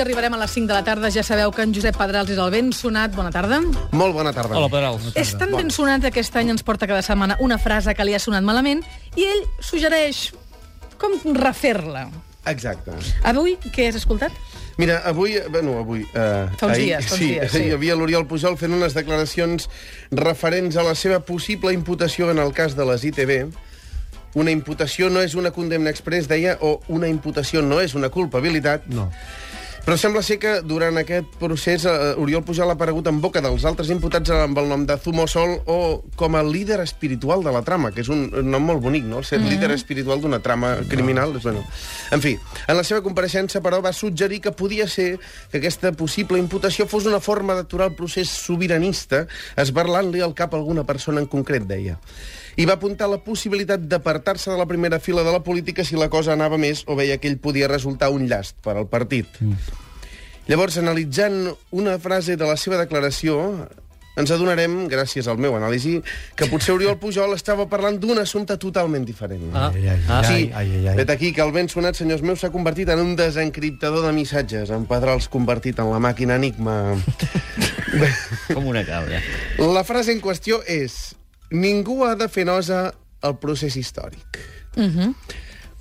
i arribarem a les 5 de la tarda. Ja sabeu que en Josep Pedrals és el ben sonat. Bona tarda. Molt bona tarda. Hola, Pedrals. És tan ben sonat que aquest any ens porta cada setmana una frase que li ha sonat malament i ell suggereix com refer-la. Exacte. Avui, què has escoltat? Mira, avui... Bueno, avui... Eh, Fa uns ahir, dies, fa uns sí, dies, sí. Hi havia l'Oriol Pujol fent unes declaracions referents a la seva possible imputació en el cas de les ITV. Una imputació no és una condemna express, deia, o una imputació no és una culpabilitat. No. Però sembla ser que durant aquest procés eh, Oriol Pujol ha aparegut en boca dels altres imputats amb el nom de Zumosol o com a líder espiritual de la trama, que és un nom molt bonic, no? Ser líder espiritual d'una trama criminal. És, bueno. En fi, en la seva compareixença, però, va suggerir que podia ser que aquesta possible imputació fos una forma d'aturar el procés sobiranista, esbarlant-li al cap alguna persona en concret, deia. I va apuntar la possibilitat d'apartar-se de la primera fila de la política si la cosa anava més o veia que ell podia resultar un llast per al partit. Mm. Llavors, analitzant una frase de la seva declaració, ens adonarem, gràcies al meu anàlisi, que potser Oriol Pujol estava parlant d'un assumpte totalment diferent. Ah. Ai, ai, Ah, ai, Sí, ai, ai, ai. vet aquí que el ben sonat, senyors meus, s'ha convertit en un desencriptador de missatges, en Pedrals convertit en la màquina Enigma. Com una cabra. La frase en qüestió és Ningú ha de fer nosa el procés històric. Uh -huh.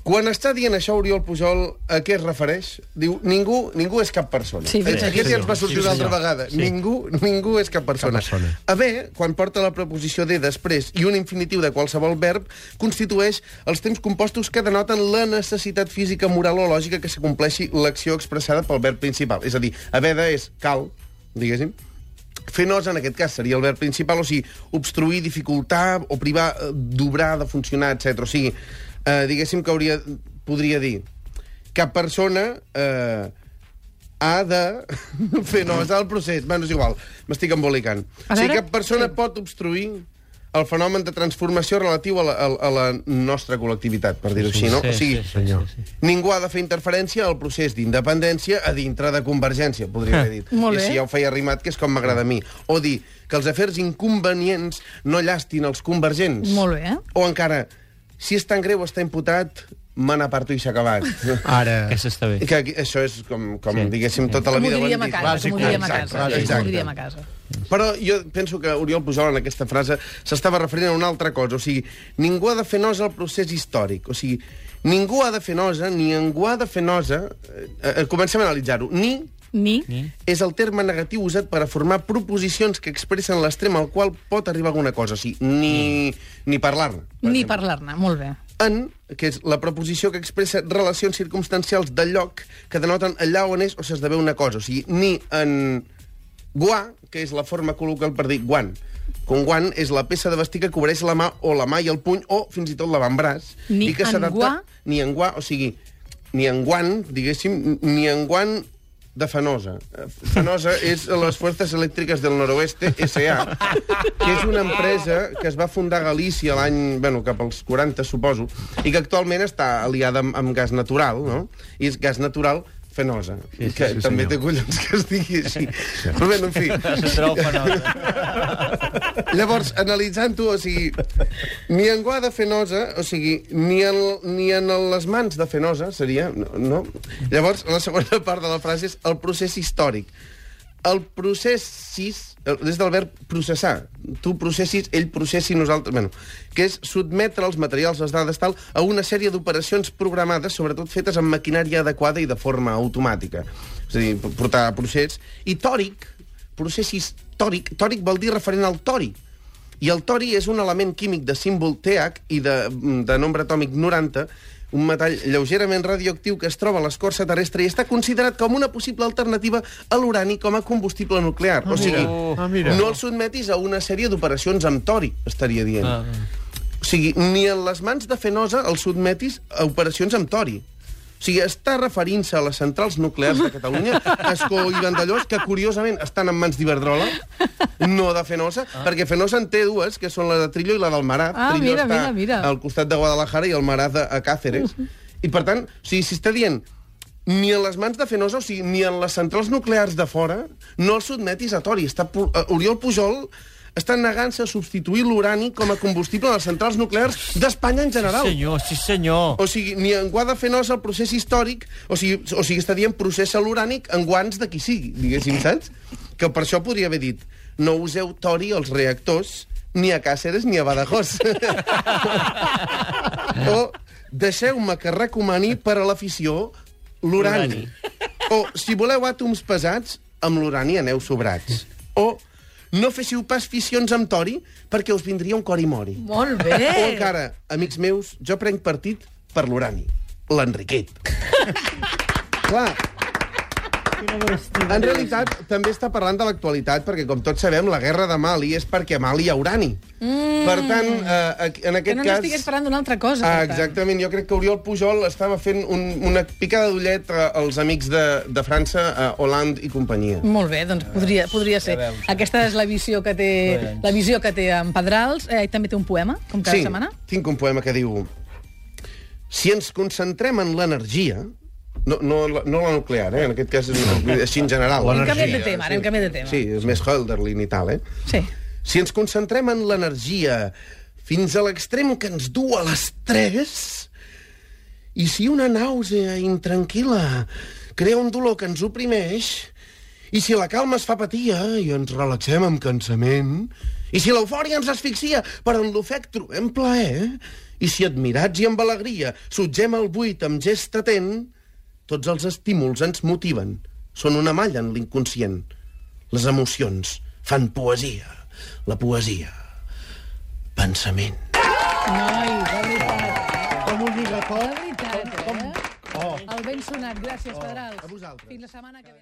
Quan està dient això Oriol Pujol, a què es refereix? Diu, ningú, ningú és cap persona. Sí, sí, Aquest sí, ja ens va sortir sí, una altra vegada. Sí. Ningú, ningú és cap persona. Cap persona. A bé, quan porta la preposició de després i un infinitiu de qualsevol verb, constitueix els temps compostos que denoten la necessitat física, moral o lògica que s'acompleixi l'acció expressada pel verb principal. És a dir, haver de és cal, diguéssim, fer nosa, en aquest cas, seria el verb principal, o sigui, obstruir, dificultar o privar eh, d'obrar, de funcionar, etc. O sigui, eh, diguéssim que hauria, podria dir cap persona eh, ha de fer nosa al procés. Bueno, és igual, m'estic embolicant. A O sigui, veure, cap persona pot obstruir el fenomen de transformació relatiu a la, a, a la nostra col·lectivitat, per dir-ho així, no? Sí, o sigui, sí, sí, senyor. sí, sí. Ningú ha de fer interferència al procés d'independència a dintre de Convergència, podria haver dit. Molt I bé. així ja ho feia rimat, que és com m'agrada a mi. O dir que els afers inconvenients no llastin els convergents. Molt bé, eh? O encara, si és tan greu està imputat, me n'aparto i s'ha acabat. Ara... Aquesta està bé. que això és com, com Sí. diguéssim, tota la Com ho vida... ho hem diríem a dit. casa, com ho diríem a casa. Com ho diríem a casa. Però jo penso que Oriol Pujol en aquesta frase s'estava referint a una altra cosa. O sigui, ningú ha de fer nosa al procés històric. O sigui, ningú ha de fer nosa, ni ningú ha de fer nosa... Eh, eh, comencem a analitzar-ho. Ni Ni. Ni? és el terme negatiu usat per a formar proposicions que expressen l'extrem al qual pot arribar alguna cosa. O sigui, ni, ni parlar-ne. Ni parlar-ne, molt bé. En, que és la preposició que expressa relacions circumstancials del lloc que denoten allà on és o s'esdevé una cosa. O sigui, ni en guà, que és la forma col·loquial per dir guant. Un guant és la peça de vestir que cobreix la mà o la mà i el puny o fins i tot l'avantbraç. Ni I que en guà? Ni en guà, o sigui, ni en guant, diguéssim, ni en guant de Fenosa. Eh, Fenosa és les Fuerzas Elèctriques del Noroeste, S.A., que és una empresa que es va fundar a Galícia l'any, bueno, cap als 40, suposo, i que actualment està aliada amb, amb gas natural, no? I és gas natural Fenosa, Sí, sí, que sí, també senyor. té collons que es digui així. Però bé, en fi. Llavors, analitzant-ho, o sigui, ni en guà de fenosa, o sigui, ni en, ni en les mans de fenosa, seria, no? Llavors, la segona part de la frase és el procés històric. El processis, des del verb processar. Tu processis, ell processi, nosaltres... Bueno, que és sotmetre els materials, les dades, tal, a una sèrie d'operacions programades, sobretot fetes amb maquinària adequada i de forma automàtica. És a dir, portar a procés. I tòric, processis tòric, tòric vol dir referent al tori. I el tori és un element químic de símbol TH i de, de nombre atòmic 90, un metall lleugerament radioactiu que es troba a l'escorça terrestre i està considerat com una possible alternativa a l'urani com a combustible nuclear. o sigui, Ah, mira. no el sotmetis a una sèrie d'operacions amb tori, estaria dient. Ah, O sigui, ni en les mans de Fenosa el sotmetis a operacions amb tori. O sigui, està referint-se a les centrals nuclears de Catalunya, Escó i Vandellós, que curiosament estan en mans d'Iberdrola, no de Fenosa, ah. perquè Fenosa en té dues, que són la de Trillo i la del Marat. Ah, Trillo mira, està mira, mira. al costat de Guadalajara i el Marat a, a Càceres. I, per tant, o sigui, si està dient ni en les mans de Fenosa, o sigui, ni en les centrals nuclears de fora, no el sotmetis a tori. Està, eh, Oriol Pujol estan negant-se a substituir l'urani com a combustible a les centrals nuclears d'Espanya en general. Sí, senyor, sí, senyor. O sigui, ni en guà de fer nosa el procés històric, o sigui, o sigui està dient procés cel·lurànic en guants de qui sigui, diguéssim, saps? Que per això podria haver dit no useu tori als reactors ni a Càceres ni a Badajoz. o deixeu-me que recomani per a l'afició l'urani. O, si voleu àtoms pesats, amb l'urani aneu sobrats. O, no féssiu pas fissions amb tori perquè us vindria un cor i mori. Molt bé. O encara, amics meus, jo prenc partit per l'urani. L'Enriquet. Clar, en realitat, també està parlant de l'actualitat, perquè, com tots sabem, la guerra de Mali és perquè a Mali hi ha urani. Mm. Per tant, eh, en Que aquest no cas... n'estigués parlant d'una altra cosa. Ah, exactament, jo crec que Oriol Pujol estava fent un, una picada d'ullet a- als amics de, de França, a Hollande i companyia. Molt bé, doncs podria, podria ser. Aquesta és la visió que té, la visió que té en Pedrals. Eh, i també té un poema, com cada sí, setmana. tinc un poema que diu... Si ens concentrem en l'energia, no, no, la- no la nuclear, eh? en aquest cas és així en general. Hem canviat de tema, ara hem canviat de tema. Sí, és més Hölderlin i tal, eh? Sí. Si ens concentrem en l'energia fins a l'extrem que ens du a l'estrès, i si una nàusea intranquil·la crea un dolor que ens oprimeix, i si la calma es fa patia i ens relaxem amb cansament, i si l'eufòria ens asfixia però en l'ofec trobem plaer, i si admirats i amb alegria sotgem el buit amb gest atent, tots els estímuls ens motiven, són una malla en l'inconscient. Les emocions fan poesia. La poesia. Pensament. Noi, de veritat. Com ho dic, De veritat, eh? El ben sonat. Gràcies, Pedrals. a vosaltres. Fins la setmana que ve.